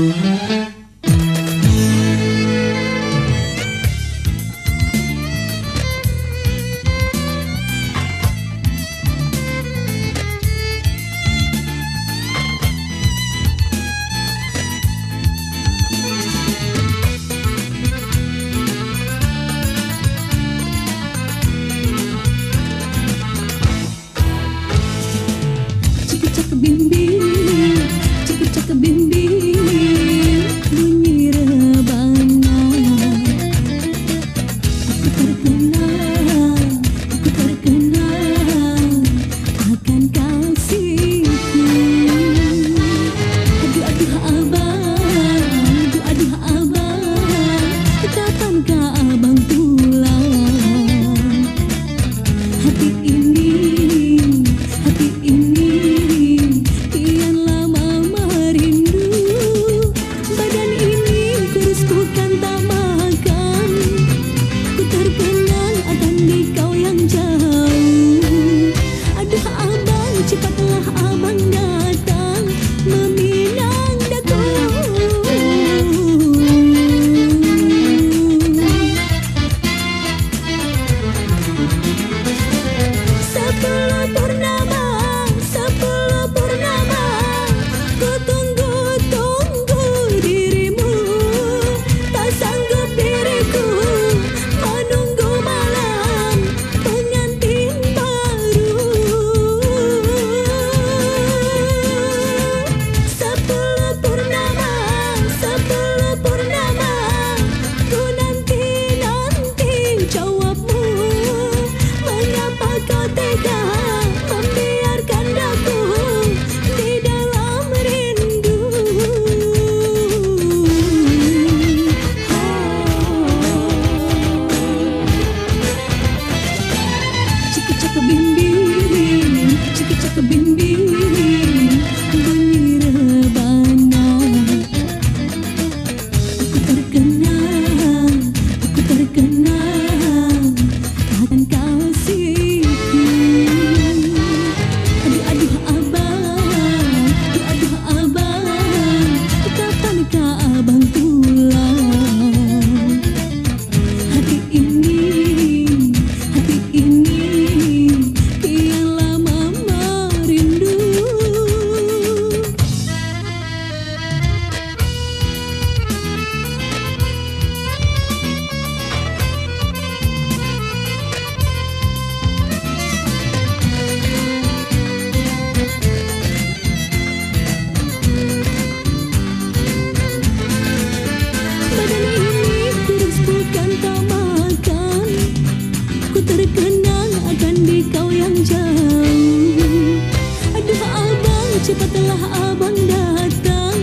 Mm-hmm. dan kau Cepatlah aman. Siapa telah abang datang?